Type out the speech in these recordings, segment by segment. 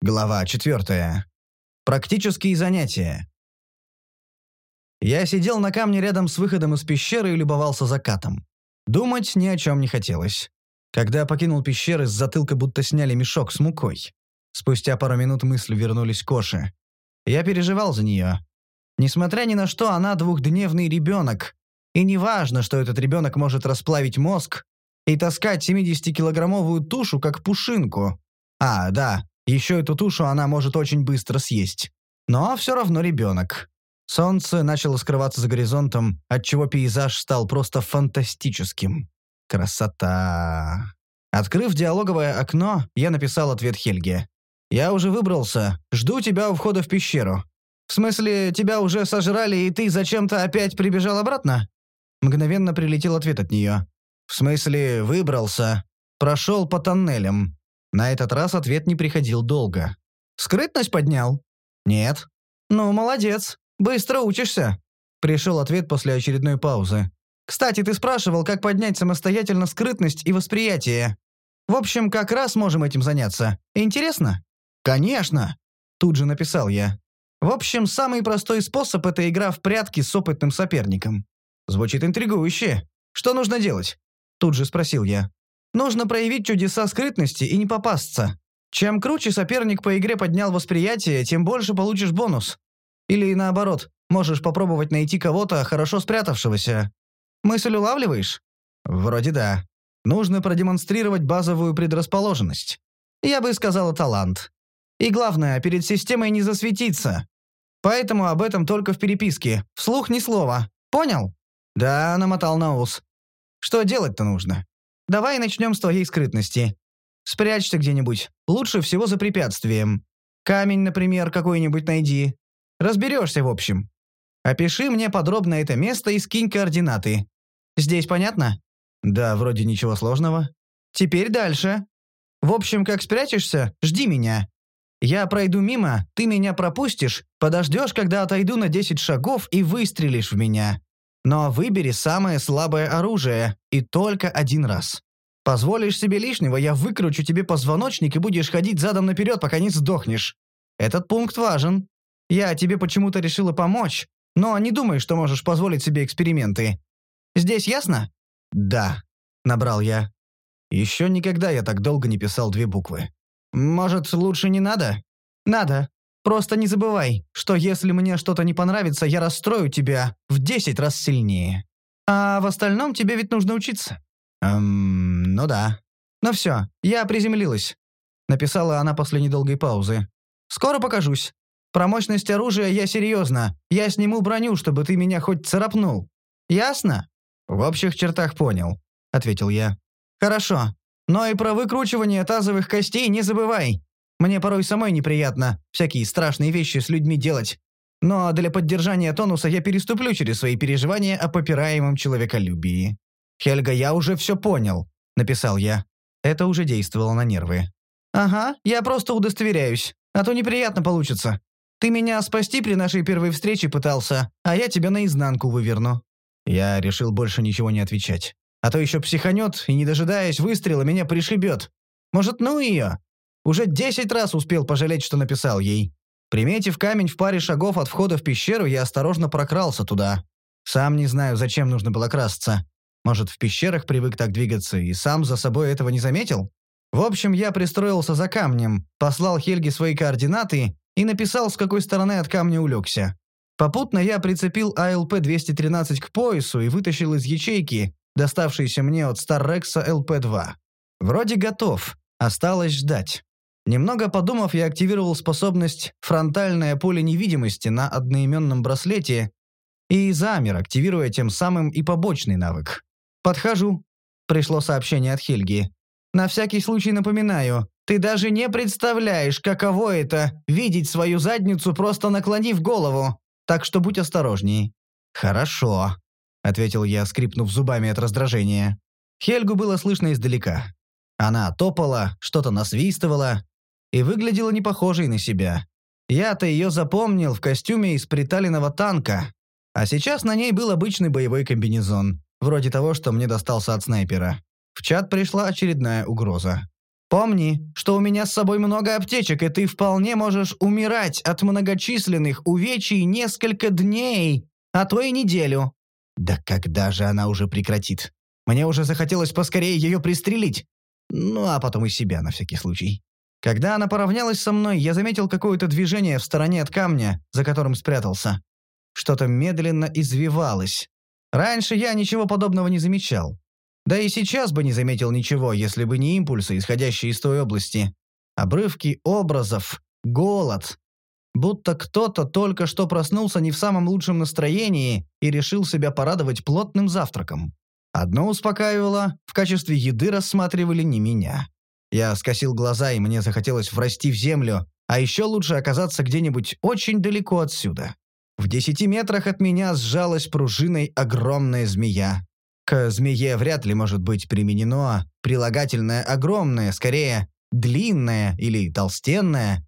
Глава 4. Практические занятия. Я сидел на камне рядом с выходом из пещеры и любовался закатом. Думать ни о чем не хотелось. Когда покинул пещеры, с затылка будто сняли мешок с мукой. Спустя пару минут мысли вернулись к Оше. Я переживал за нее. Несмотря ни на что, она двухдневный ребенок. И неважно, что этот ребенок может расплавить мозг и таскать 70-килограммовую тушу, как пушинку. А, да, еще эту тушу она может очень быстро съесть. Но все равно ребенок. Солнце начало скрываться за горизонтом, отчего пейзаж стал просто фантастическим. Красота. Открыв диалоговое окно, я написал ответ Хельге. «Я уже выбрался. Жду тебя у входа в пещеру». «В смысле, тебя уже сожрали, и ты зачем-то опять прибежал обратно?» Мгновенно прилетел ответ от нее. «В смысле, выбрался. Прошел по тоннелям. На этот раз ответ не приходил долго. «Скрытность поднял?» «Нет». «Ну, молодец. Быстро учишься». Пришел ответ после очередной паузы. «Кстати, ты спрашивал, как поднять самостоятельно скрытность и восприятие. В общем, как раз можем этим заняться. Интересно?» «Конечно!» Тут же написал я. «В общем, самый простой способ – это игра в прятки с опытным соперником». Звучит интригующе. Что нужно делать? Тут же спросил я. Нужно проявить чудеса скрытности и не попасться. Чем круче соперник по игре поднял восприятие, тем больше получишь бонус. Или наоборот, можешь попробовать найти кого-то, хорошо спрятавшегося. Мысль улавливаешь? Вроде да. Нужно продемонстрировать базовую предрасположенность. Я бы сказала талант. И главное, перед системой не засветиться. Поэтому об этом только в переписке. Вслух ни слова. Понял? Да, намотал на ус. Что делать-то нужно? Давай начнем с твоей скрытности. Спрячься где-нибудь. Лучше всего за препятствием. Камень, например, какой-нибудь найди. Разберешься, в общем. Опиши мне подробно это место и скинь координаты. Здесь понятно? Да, вроде ничего сложного. Теперь дальше. В общем, как спрячешься, жди меня. Я пройду мимо, ты меня пропустишь, подождешь, когда отойду на 10 шагов и выстрелишь в меня. Но выбери самое слабое оружие, и только один раз. Позволишь себе лишнего, я выкручу тебе позвоночник и будешь ходить задом наперед, пока не сдохнешь. Этот пункт важен. Я тебе почему-то решила помочь, но не думай, что можешь позволить себе эксперименты. Здесь ясно? Да, набрал я. Еще никогда я так долго не писал две буквы. Может, лучше не надо? Надо. Просто не забывай, что если мне что-то не понравится, я расстрою тебя в десять раз сильнее. А в остальном тебе ведь нужно учиться». «Эм, ну да». «Ну все, я приземлилась», — написала она после недолгой паузы. «Скоро покажусь. Про мощность оружия я серьезно. Я сниму броню, чтобы ты меня хоть царапнул. Ясно?» «В общих чертах понял», — ответил я. «Хорошо. Но и про выкручивание тазовых костей не забывай. Мне порой самой неприятно всякие страшные вещи с людьми делать. Но для поддержания тонуса я переступлю через свои переживания о попираемом человеколюбии. «Хельга, я уже все понял», — написал я. Это уже действовало на нервы. «Ага, я просто удостоверяюсь, а то неприятно получится. Ты меня спасти при нашей первой встрече пытался, а я тебя наизнанку выверну». Я решил больше ничего не отвечать. А то еще психанет и, не дожидаясь выстрела, меня пришибет. Может, ну ее? Уже десять раз успел пожалеть, что написал ей. Приметив камень в паре шагов от входа в пещеру, я осторожно прокрался туда. Сам не знаю, зачем нужно было красться. Может, в пещерах привык так двигаться и сам за собой этого не заметил? В общем, я пристроился за камнем, послал Хельге свои координаты и написал, с какой стороны от камня улегся. Попутно я прицепил АЛП-213 к поясу и вытащил из ячейки, доставшейся мне от Старрекса ЛП-2. Вроде готов, осталось ждать. Немного подумав, я активировал способность «Фронтальное поле невидимости» на одноименном браслете и замер, активируя тем самым и побочный навык. «Подхожу», — пришло сообщение от Хельги. «На всякий случай напоминаю, ты даже не представляешь, каково это — видеть свою задницу, просто наклонив голову, так что будь осторожней». «Хорошо», — ответил я, скрипнув зубами от раздражения. Хельгу было слышно издалека. Она топала, что-то насвистывала, и выглядела не похожей на себя. Я-то ее запомнил в костюме из приталенного танка, а сейчас на ней был обычный боевой комбинезон, вроде того, что мне достался от снайпера. В чат пришла очередная угроза. Помни, что у меня с собой много аптечек, и ты вполне можешь умирать от многочисленных увечий несколько дней, а то и неделю». «Да когда же она уже прекратит? Мне уже захотелось поскорее ее пристрелить. Ну, а потом и себя на всякий случай». Когда она поравнялась со мной, я заметил какое-то движение в стороне от камня, за которым спрятался. Что-то медленно извивалось. Раньше я ничего подобного не замечал. Да и сейчас бы не заметил ничего, если бы не импульсы, исходящие из той области. Обрывки образов, голод. Будто кто-то только что проснулся не в самом лучшем настроении и решил себя порадовать плотным завтраком. Одно успокаивало, в качестве еды рассматривали не меня. Я скосил глаза, и мне захотелось врасти в землю, а еще лучше оказаться где-нибудь очень далеко отсюда. В десяти метрах от меня сжалась пружиной огромная змея. К змее вряд ли может быть применено прилагательное «огромное», скорее «длинное» или «толстенное».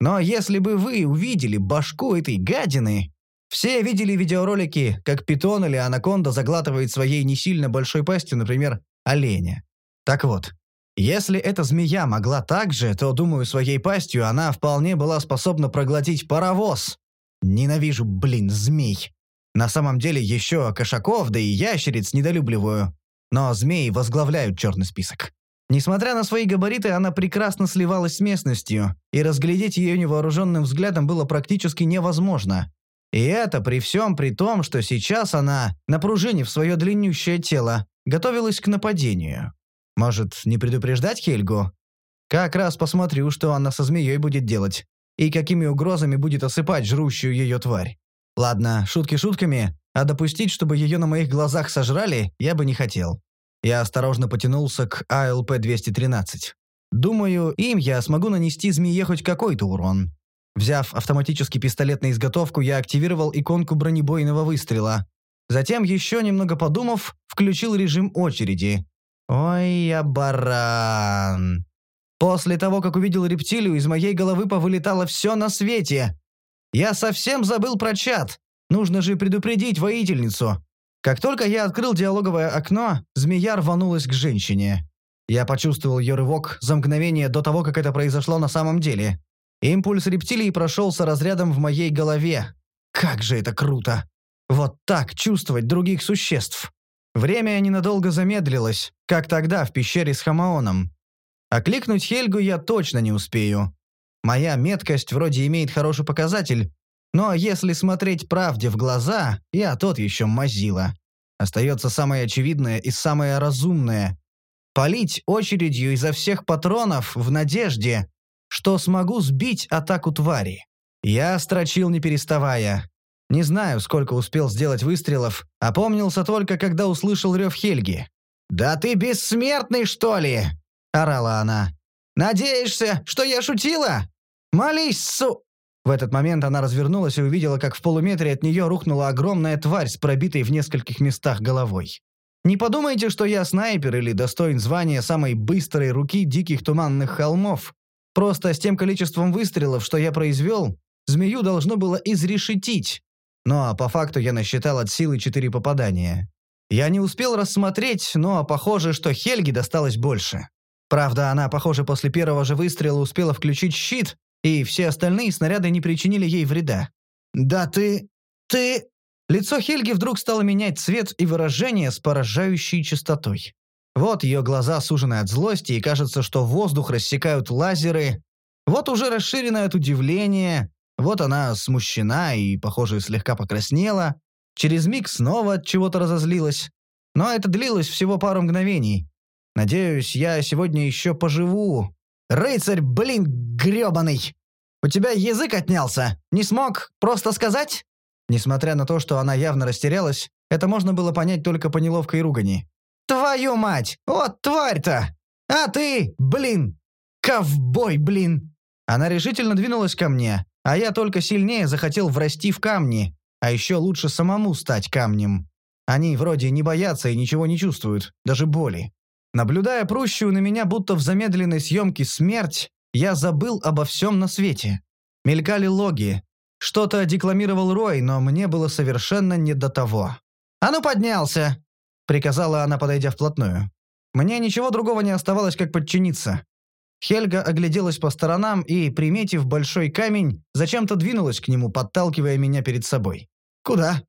Но если бы вы увидели башку этой гадины... Все видели видеоролики, как питон или анаконда заглатывает своей не сильно большой пастью, например, оленя. Так вот, если эта змея могла так же, то, думаю, своей пастью она вполне была способна проглотить паровоз. Ненавижу, блин, змей. На самом деле еще кошаков, да и ящериц недолюбливаю. Но змеи возглавляют черный список. Несмотря на свои габариты, она прекрасно сливалась с местностью, и разглядеть ее невооруженным взглядом было практически невозможно. И это при всем при том, что сейчас она, напружинив свое длиннющее тело, готовилась к нападению. Может, не предупреждать Хельгу? Как раз посмотрю, что она со змеей будет делать, и какими угрозами будет осыпать жрущую ее тварь. Ладно, шутки шутками, а допустить, чтобы ее на моих глазах сожрали, я бы не хотел. Я осторожно потянулся к АЛП-213. Думаю, им я смогу нанести змее хоть какой-то урон. Взяв автоматический пистолет на изготовку, я активировал иконку бронебойного выстрела. Затем, еще немного подумав, включил режим очереди. Ой, я баран. После того, как увидел рептилию, из моей головы повылетало все на свете. Я совсем забыл про чат. Нужно же предупредить воительницу. Как только я открыл диалоговое окно, змея рванулась к женщине. Я почувствовал ее рывок за мгновение до того, как это произошло на самом деле. Импульс рептилии прошелся разрядом в моей голове. Как же это круто! Вот так чувствовать других существ. Время ненадолго замедлилось, как тогда в пещере с Хамаоном. Окликнуть Хельгу я точно не успею. Моя меткость вроде имеет хороший показатель, но если смотреть правде в глаза, я тот еще мазила. Остается самое очевидное и самое разумное. Полить очередью изо всех патронов в надежде, что смогу сбить атаку твари. Я строчил не переставая. Не знаю, сколько успел сделать выстрелов, опомнился только, когда услышал рев Хельги. «Да ты бессмертный, что ли?» – орала она. «Надеешься, что я шутила? «Молись, су...» В этот момент она развернулась и увидела, как в полуметре от нее рухнула огромная тварь с пробитой в нескольких местах головой. Не подумайте, что я снайпер или достоин звания самой быстрой руки диких туманных холмов. Просто с тем количеством выстрелов, что я произвел, змею должно было изрешетить. Но по факту я насчитал от силы четыре попадания. Я не успел рассмотреть, но похоже, что Хельге досталось больше. Правда, она, похоже, после первого же выстрела успела включить щит, и все остальные снаряды не причинили ей вреда. «Да ты... ты...» Лицо Хельги вдруг стало менять цвет и выражение с поражающей частотой. Вот ее глаза сужены от злости, и кажется, что воздух рассекают лазеры. Вот уже расширенное от удивления. Вот она смущена и, похоже, слегка покраснела. Через миг снова от чего-то разозлилась. Но это длилось всего пару мгновений. Надеюсь, я сегодня еще поживу, «Рыцарь, блин, грёбаный! У тебя язык отнялся! Не смог просто сказать?» Несмотря на то, что она явно растерялась, это можно было понять только по неловкой ругани. «Твою мать! Вот тварь-то! А ты, блин! Ковбой, блин!» Она решительно двинулась ко мне, а я только сильнее захотел врасти в камни, а еще лучше самому стать камнем. Они вроде не боятся и ничего не чувствуют, даже боли. Наблюдая прущую на меня будто в замедленной съемке смерть, я забыл обо всем на свете. Мелькали логи. Что-то декламировал Рой, но мне было совершенно не до того. «А ну поднялся!» — приказала она, подойдя вплотную. Мне ничего другого не оставалось, как подчиниться. Хельга огляделась по сторонам и, приметив большой камень, зачем-то двинулась к нему, подталкивая меня перед собой. «Куда?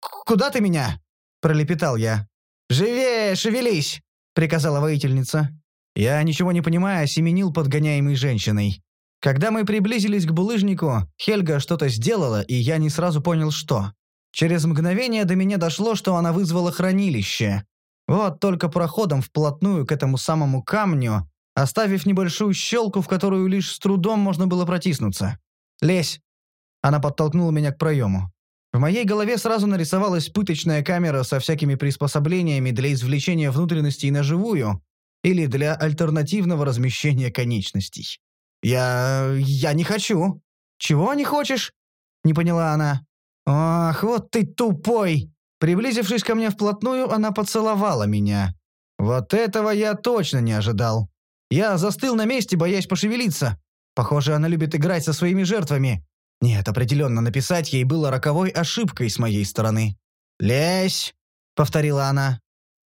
Куда ты меня?» – пролепетал я. «Живее, шевелись!» – приказала воительница. Я, ничего не понимая, семенил подгоняемый женщиной. Когда мы приблизились к булыжнику, Хельга что-то сделала, и я не сразу понял, что. Через мгновение до меня дошло, что она вызвала хранилище. Вот только проходом вплотную к этому самому камню, оставив небольшую щелку, в которую лишь с трудом можно было протиснуться. «Лезь!» Она подтолкнула меня к проему. В моей голове сразу нарисовалась пыточная камера со всякими приспособлениями для извлечения внутренностей на живую или для альтернативного размещения конечностей. «Я... я не хочу». «Чего не хочешь?» — не поняла она. «Ах, вот ты тупой!» Приблизившись ко мне вплотную, она поцеловала меня. Вот этого я точно не ожидал. Я застыл на месте, боясь пошевелиться. Похоже, она любит играть со своими жертвами. Нет, определенно написать ей было роковой ошибкой с моей стороны. «Лезь!» — повторила она.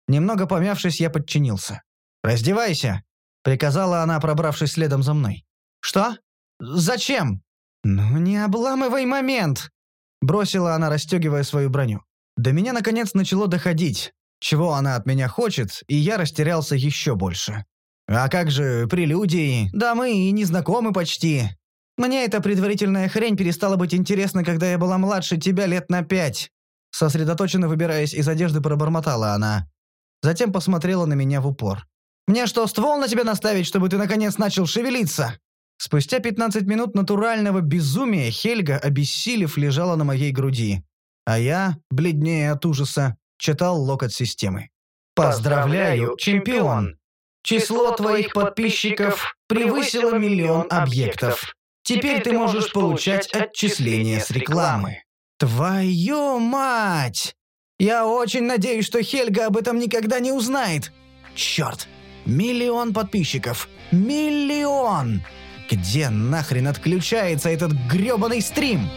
Немного помявшись, я подчинился. «Раздевайся!» — приказала она, пробравшись следом за мной. «Что? Зачем?» «Ну, не обламывай момент!» — бросила она, расстегивая свою броню. До меня, наконец, начало доходить, чего она от меня хочет, и я растерялся еще больше. «А как же прелюдии? Да мы и не знакомы почти. Мне эта предварительная хрень перестала быть интересна, когда я была младше тебя лет на пять». Сосредоточенно выбираясь из одежды, пробормотала она. Затем посмотрела на меня в упор. «Мне что, ствол на тебя наставить, чтобы ты наконец начал шевелиться?» Спустя 15 минут натурального безумия Хельга, обессилев, лежала на моей груди. А я, бледнее от ужаса, читал локоть системы. «Поздравляю, чемпион! Число твоих подписчиков превысило миллион объектов. Теперь ты можешь получать отчисления с рекламы». «Твою мать! Я очень надеюсь, что Хельга об этом никогда не узнает. Черт! Миллион подписчиков! Миллион!» Где нахрен отключается этот грёбаный стрим?